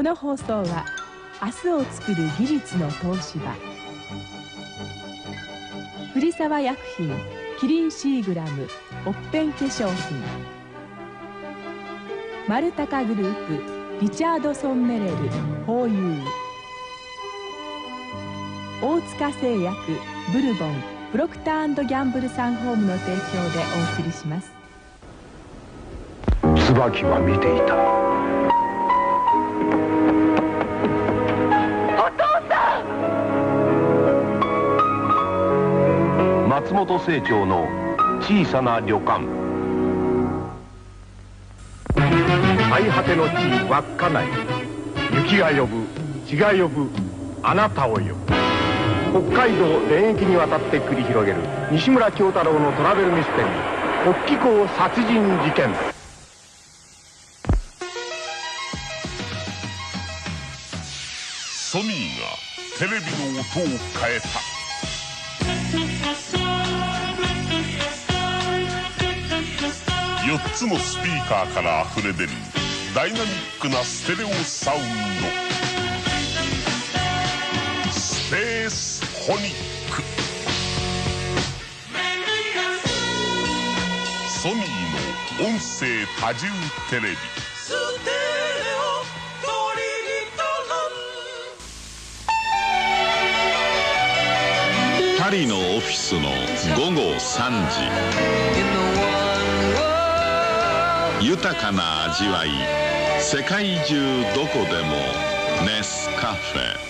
この放送は明日を作る技術の東芝藤沢薬品キリンシーグラムオッペン化粧品。マルタカグループリチャードソンメレルホーユー。大塚製薬ブルボンプロクターギャンブルサンホームの提供でお送りします。椿は見ていた。松本清張の小さな旅館。最果ての地稚内。雪が呼ぶ血が呼ぶあなたを呼ぶ。北海道全域にわたって繰り広げる西村京太郎のトラベルミステリー。北紀行殺人事件。ソニーがテレビの音を変えた。4つのスピーカーから溢れ出るダイナミックなステレオサウンド。スペースホニック。ソニーの音声多重テレビ。パリのオフィスの午後3時。豊かな味わい。世界中どこでもネスカフェ。